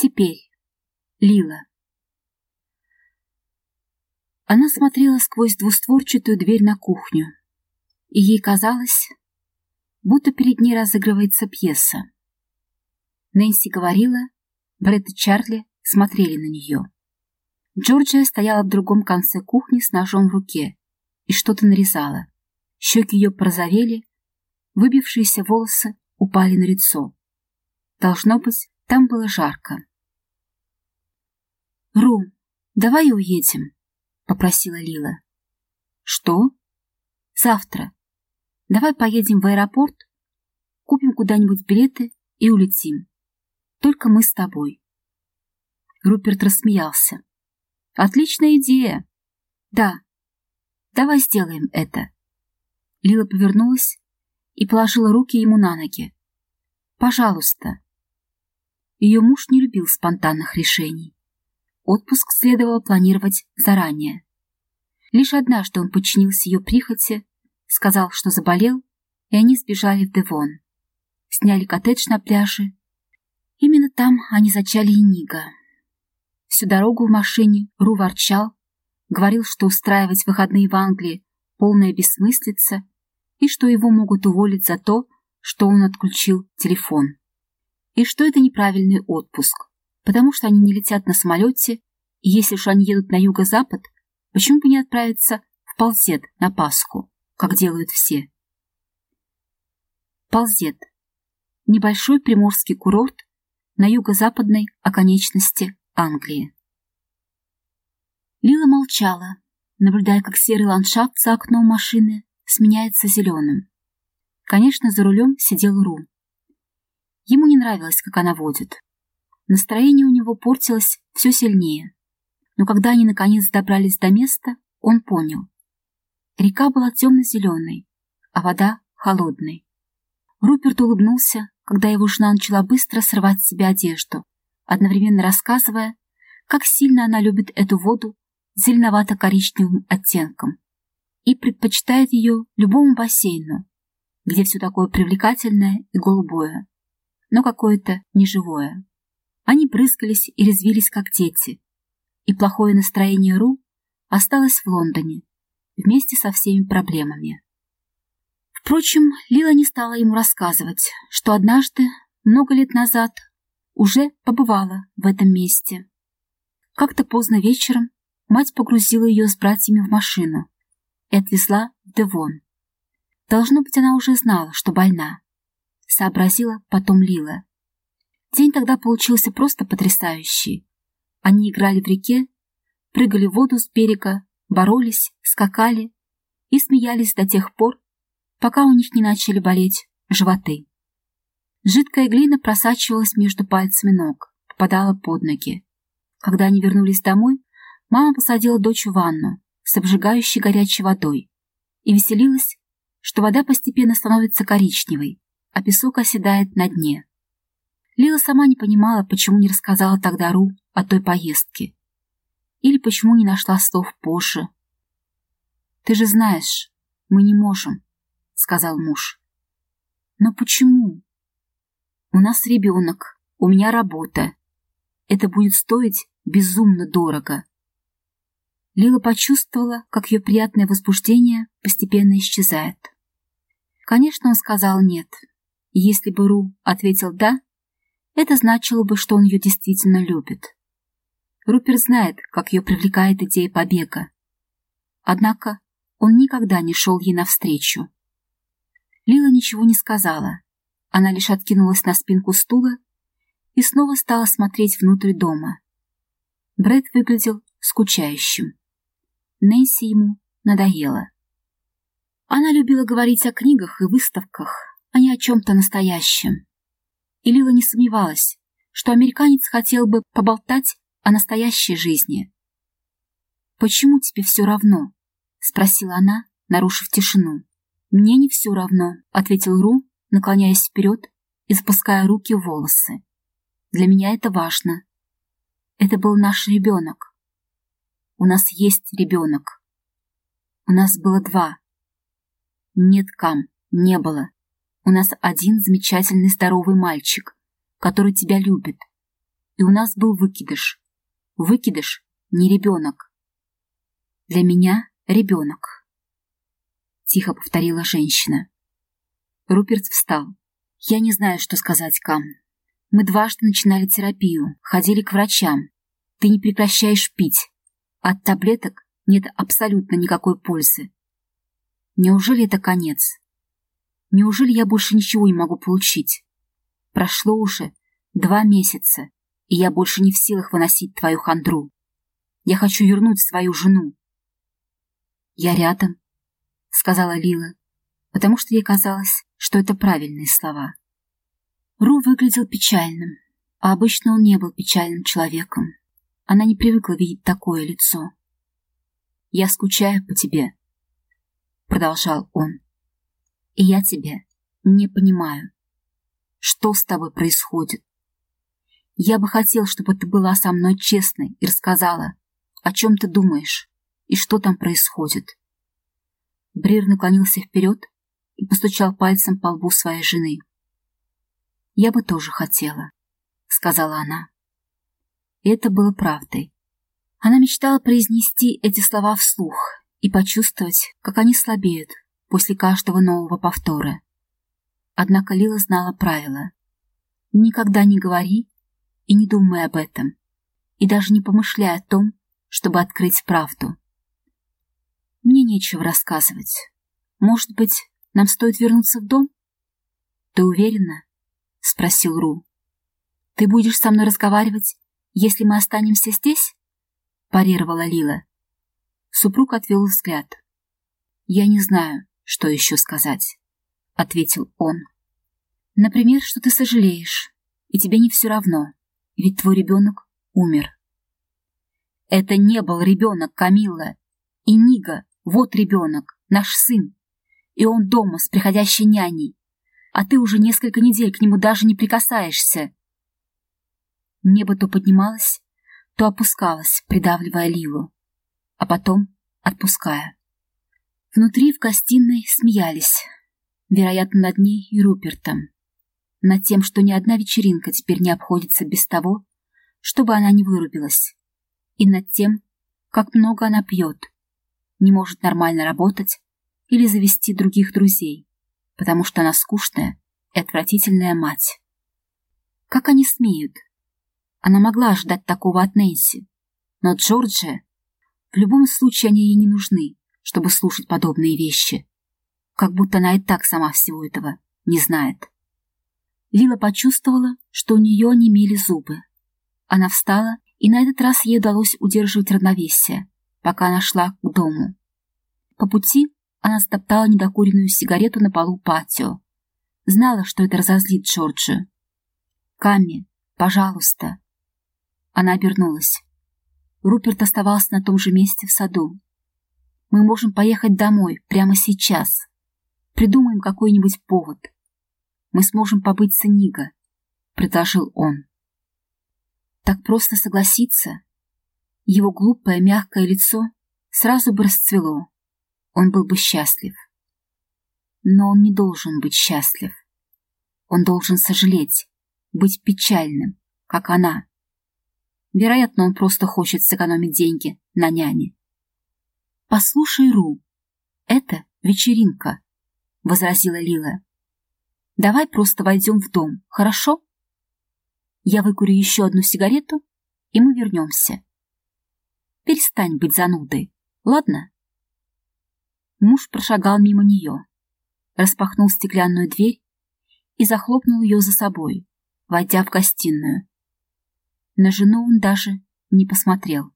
Теперь. Лила. Она смотрела сквозь двустворчатую дверь на кухню, и ей казалось, будто перед ней разыгрывается пьеса. Нэнси говорила, Брэд и Чарли смотрели на нее. Джорджия стояла в другом конце кухни с ножом в руке и что-то нарезала. Щеки ее порозовели, выбившиеся волосы упали на лицо. Должно быть, там было жарко. «Ру, давай уедем», — попросила Лила. «Что?» «Завтра. Давай поедем в аэропорт, купим куда-нибудь билеты и улетим. Только мы с тобой». Руперт рассмеялся. «Отличная идея!» «Да, давай сделаем это». Лила повернулась и положила руки ему на ноги. «Пожалуйста». Ее муж не любил спонтанных решений. Отпуск следовало планировать заранее. Лишь однажды он подчинился ее прихоти, сказал, что заболел, и они сбежали в Девон. Сняли коттедж на пляже. Именно там они зачали Инига. Всю дорогу в машине Ру ворчал, говорил, что устраивать выходные в Англии полная бессмыслица и что его могут уволить за то, что он отключил телефон. И что это неправильный отпуск, потому что они не летят на самолете, и если уж они едут на юго-запад, почему бы не отправиться в Ползет на Пасху, как делают все? Ползет. Небольшой приморский курорт на юго-западной оконечности Англии. Лила молчала, наблюдая, как серый ландшафт за окном машины сменяется зеленым. Конечно, за рулем сидел Ру. Ему не нравилось, как она водит. Настроение у него портилось все сильнее. Но когда они наконец добрались до места, он понял. Река была темно-зеленой, а вода — холодной. Руперт улыбнулся, когда его жена начала быстро срывать с себя одежду, одновременно рассказывая, как сильно она любит эту воду зеленовато-коричневым оттенком и предпочитает ее любому бассейну, где все такое привлекательное и голубое, но какое-то неживое. Они брызгались и резвились, как дети, и плохое настроение Ру осталось в Лондоне вместе со всеми проблемами. Впрочем, Лила не стала ему рассказывать, что однажды, много лет назад, уже побывала в этом месте. Как-то поздно вечером мать погрузила ее с братьями в машину и отвезла в Девон. Должно быть, она уже знала, что больна. Сообразила потом Лила. День тогда получился просто потрясающий. Они играли в реке, прыгали в воду с берега, боролись, скакали и смеялись до тех пор, пока у них не начали болеть животы. Жидкая глина просачивалась между пальцами ног, попадала под ноги. Когда они вернулись домой, мама посадила дочь в ванну с обжигающей горячей водой и веселилась, что вода постепенно становится коричневой, а песок оседает на дне. Лила сама не понимала, почему не рассказала тогда Ру о той поездке. Или почему не нашла слов позже. «Ты же знаешь, мы не можем», — сказал муж. «Но почему?» «У нас ребенок, у меня работа. Это будет стоить безумно дорого». Лила почувствовала, как ее приятное возбуждение постепенно исчезает. Конечно, он сказал «нет». если бы Ру ответил «да», это значило бы, что он ее действительно любит. Руперт знает, как ее привлекает идея побега. Однако он никогда не шел ей навстречу. Лила ничего не сказала. Она лишь откинулась на спинку стула и снова стала смотреть внутрь дома. Брэд выглядел скучающим. Нэнси ему надоело. Она любила говорить о книгах и выставках, а не о чем-то настоящем. И Лила не сомневалась, что американец хотел бы поболтать о настоящей жизни. «Почему тебе все равно?» — спросила она, нарушив тишину. «Мне не все равно», — ответил Ру, наклоняясь вперед и запуская руки в волосы. «Для меня это важно. Это был наш ребенок. У нас есть ребенок. У нас было два. Нет, Кам, не было. У нас один замечательный здоровый мальчик, который тебя любит. и у нас был выкидыш. Выкидыш — не ребенок. Для меня — ребенок. Тихо повторила женщина. Руперт встал. Я не знаю, что сказать, Кам. Мы дважды начинали терапию, ходили к врачам. Ты не прекращаешь пить. От таблеток нет абсолютно никакой пользы. Неужели это конец? Неужели я больше ничего не могу получить? Прошло уже два месяца, и я больше не в силах выносить твою хандру. Я хочу вернуть свою жену. Я рядом, — сказала Лила, потому что ей казалось, что это правильные слова. Ру выглядел печальным, а обычно он не был печальным человеком. Она не привыкла видеть такое лицо. «Я скучаю по тебе», — продолжал он. «И я тебя не понимаю. Что с тобой происходит? Я бы хотел, чтобы ты была со мной честной и рассказала, о чем ты думаешь и что там происходит. Брир наклонился вперед и постучал пальцем по лбу своей жены. «Я бы тоже хотела», — сказала она. Это было правдой. Она мечтала произнести эти слова вслух и почувствовать, как они слабеют после каждого нового повтора. Однако Лила знала правила. Никогда не говори и не думай об этом, и даже не помышляй о том, чтобы открыть правду. Мне нечего рассказывать. Может быть, нам стоит вернуться в дом? Ты уверена? Спросил Ру. Ты будешь со мной разговаривать, если мы останемся здесь? Парировала Лила. Супруг отвел взгляд. Я не знаю, что еще сказать, ответил он. Например, что ты сожалеешь, и тебе не все равно, ведь твой ребенок умер. Это не был ребенок Камилла и Нига вот ребенок, наш сын, и он дома с приходящей няней, а ты уже несколько недель к нему даже не прикасаешься. Небо то поднималось, то опускалось, придавливая Лилу, а потом отпуская. Внутри в гостиной смеялись, вероятно, над ней и Рупертом, над тем, что ни одна вечеринка теперь не обходится без того, чтобы она не вырубилась, и над тем, как много она пьет, не может нормально работать или завести других друзей, потому что она скучная и отвратительная мать. Как они смеют? Она могла ожидать такого от Нэнси, но Джорджия... В любом случае они ей не нужны, чтобы слушать подобные вещи. Как будто она и так сама всего этого не знает. Лила почувствовала, что у нее онемели зубы. Она встала, и на этот раз ей удалось удерживать равновесие, пока она шла к дому. По пути она стоптала недокуренную сигарету на полу патио. Знала, что это разозлит Джорджию. «Камми, пожалуйста». Она обернулась. Руперт оставался на том же месте в саду. «Мы можем поехать домой прямо сейчас. Придумаем какой-нибудь повод. Мы сможем побыть с Ниго», — предложил он. Так просто согласиться? Его глупое мягкое лицо сразу бы расцвело. Он был бы счастлив. Но он не должен быть счастлив. Он должен сожалеть, быть печальным, как она. Вероятно, он просто хочет сэкономить деньги на няне. «Послушай, Ру, это вечеринка», — возразила Лила. «Давай просто войдем в дом, хорошо?» Я выкурю еще одну сигарету, и мы вернемся. Перестань быть занудой, ладно? Муж прошагал мимо нее, распахнул стеклянную дверь и захлопнул ее за собой, войдя в гостиную. На жену он даже не посмотрел.